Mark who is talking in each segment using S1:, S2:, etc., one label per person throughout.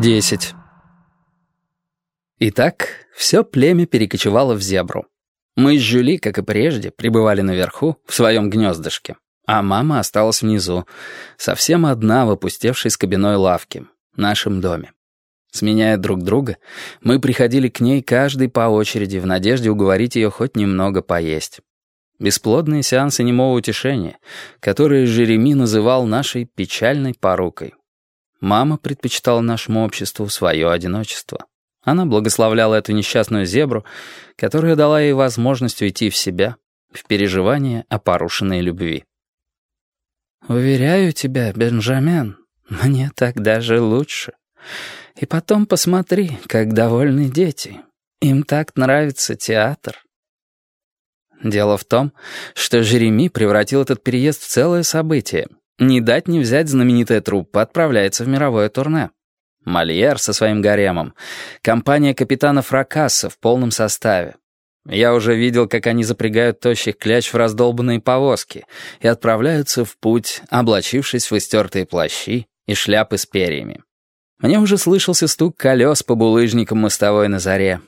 S1: 10. Итак, все племя перекочевало в зебру. Мы с Жюли, как и прежде, пребывали наверху, в своем гнездышке, а мама осталась внизу, совсем одна в опустевшей скобяной лавке, нашем доме. Сменяя друг друга, мы приходили к ней каждый по очереди в надежде уговорить ее хоть немного поесть. Бесплодные сеансы немого утешения, которые Жереми называл нашей печальной порукой. Мама предпочитала нашему обществу свое одиночество. Она благословляла эту несчастную зебру, которая дала ей возможность уйти в себя, в переживание о порушенной любви. «Уверяю тебя, Бенджамен, мне так даже лучше. И потом посмотри, как довольны дети. Им так нравится театр». Дело в том, что Жереми превратил этот переезд в целое событие — не дать не взять знаменитая труппа отправляется в мировое турне. Мольер со своим гаремом. Компания капитана Фракасса в полном составе. Я уже видел, как они запрягают тощих кляч в раздолбанные повозки и отправляются в путь, облачившись в истертые плащи и шляпы с перьями. Мне уже слышался стук колес по булыжникам мостовой на заре.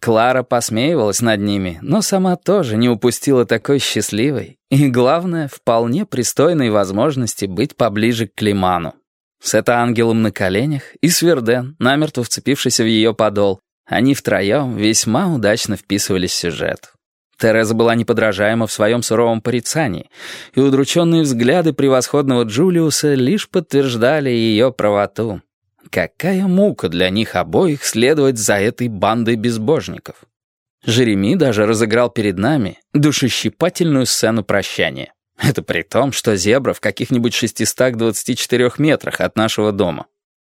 S1: Клара посмеивалась над ними, но сама тоже не упустила такой счастливой и, главное, вполне пристойной возможности быть поближе к Климану. С это ангелом на коленях и Сверден, намертво вцепившийся в ее подол, они втроем весьма удачно вписывались в сюжет. Тереза была неподражаема в своем суровом порицании, и удрученные взгляды превосходного Джулиуса лишь подтверждали ее правоту. Какая мука для них обоих следовать за этой бандой безбожников. Жереми даже разыграл перед нами душещипательную сцену прощания. Это при том, что зебра в каких-нибудь 624 метрах от нашего дома.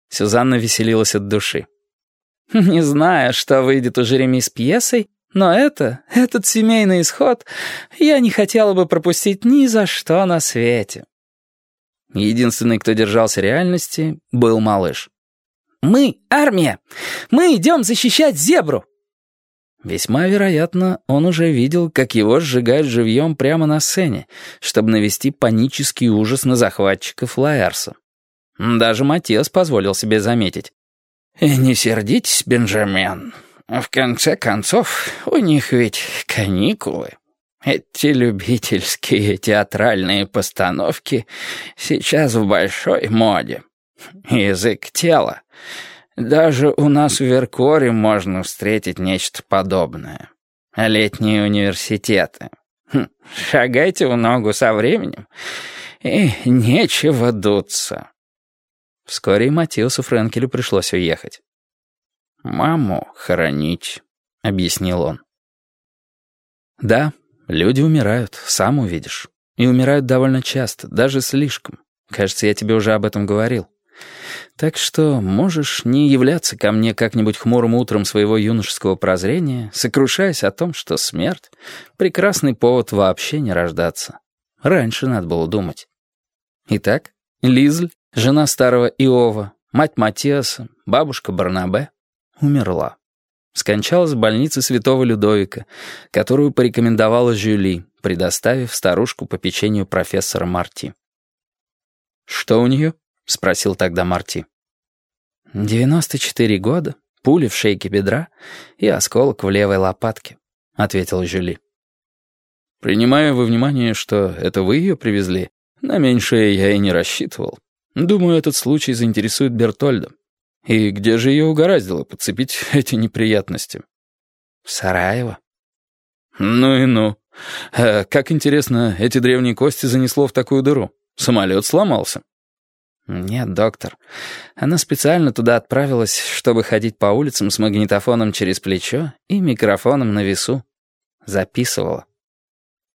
S1: Сюзанна веселилась от души. «Не знаю, что выйдет у Жереми с пьесой, но это, этот семейный исход, я не хотела бы пропустить ни за что на свете». Единственный, кто держался реальности, был малыш. Мы — армия! Мы идем защищать зебру!» Весьма вероятно, он уже видел, как его сжигают живьем прямо на сцене, чтобы навести панический ужас на захватчиков Лаэрса. Даже Матиас позволил себе заметить. «И не сердитесь, Бенджамен. В конце концов, у них ведь каникулы. Эти любительские театральные постановки сейчас в большой моде. Язык тела. Даже у нас в Веркоре можно встретить нечто подобное. Летние университеты. Хм, шагайте в ногу со временем, и нечего дуться. Вскоре и Матиусу Френкелю пришлось уехать. «Маму хоронить», — объяснил он. «Да, люди умирают, сам увидишь. И умирают довольно часто, даже слишком. Кажется, я тебе уже об этом говорил. Так что можешь не являться ко мне как-нибудь хмурым утром своего юношеского прозрения, сокрушаясь о том, что смерть — прекрасный повод вообще не рождаться. Раньше надо было думать. Итак, Лизль, жена старого Иова, мать Матиаса, бабушка Барнабе, умерла. Скончалась в больнице святого Людовика, которую порекомендовала Жюли, предоставив старушку по печенью профессора Марти. Что у нее? — спросил тогда Марти. «Девяносто четыре года, пули в шейке бедра и осколок в левой лопатке», — ответил Жюли. «Принимая во внимание, что это вы ее привезли, на меньшее я и не рассчитывал. Думаю, этот случай заинтересует Бертольда. И где же ее угораздило подцепить эти неприятности?» «В Сараево». «Ну и ну. А как интересно, эти древние кости занесло в такую дыру. Самолет сломался». «Нет, доктор. Она специально туда отправилась, чтобы ходить по улицам с магнитофоном через плечо и микрофоном на весу. Записывала».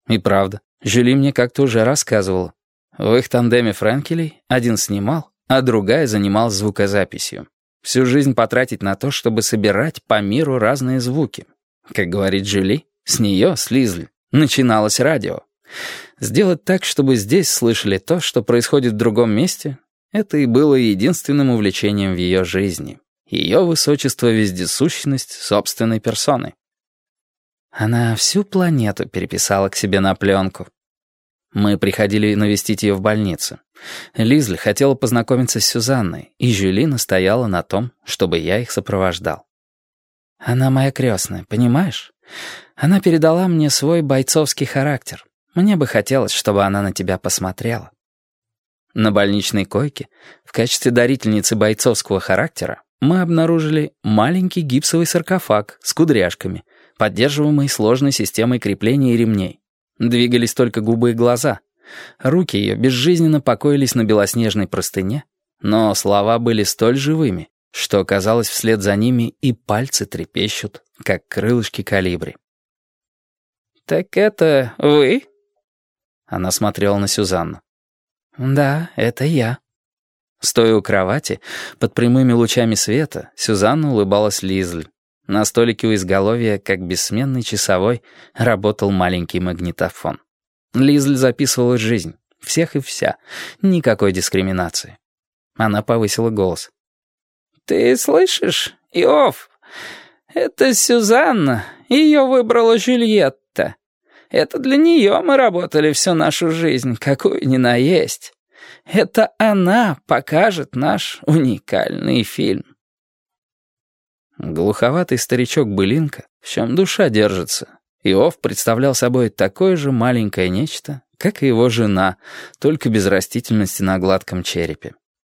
S1: И правда, Жюли мне как-то уже рассказывала. В их тандеме Френкелей один снимал, а другая занималась звукозаписью. Всю жизнь потратить на то, чтобы собирать по миру разные звуки. Как говорит Жюли, с нее, с Лизли, начиналось радио. Сделать так, чтобы здесь слышали то, что происходит в другом месте, это и было единственным увлечением в ее жизни. Ее высочество вездесущность собственной персоны. Она всю планету переписала к себе на пленку. Мы приходили навестить ее в больнице. Лизль хотела познакомиться с Сюзанной, и Жюли настояла на том, чтобы я их сопровождал. Она моя крестная, понимаешь? Она передала мне свой бойцовский характер. Мне бы хотелось, чтобы она на тебя посмотрела. На больничной койке, в качестве дарительницы бойцовского характера, мы обнаружили маленький гипсовый саркофаг с кудряшками, поддерживаемый сложной системой крепления и ремней. Двигались только губы и глаза. Руки ее безжизненно покоились на белоснежной простыне, но слова были столь живыми, что, казалось, вслед за ними и пальцы трепещут, как крылышки калибри. «Так это вы?» Она смотрела на Сюзанну. «Да, это я». Стоя у кровати, под прямыми лучами света, Сюзанна улыбалась Лизль. На столике у изголовья, как бессменный часовой, работал маленький магнитофон. Лизль записывала жизнь. Всех и вся. Никакой дискриминации. Она повысила голос. «Ты слышишь, Иов? Это Сюзанна. Ее выбрала Жюльетта. Это для нее мы работали всю нашу жизнь, какую ни наесть. Это она покажет наш уникальный фильм». Глуховатый старичок-былинка, в чем душа держится. Иов представлял собой такое же маленькое нечто, как и его жена, только без растительности на гладком черепе.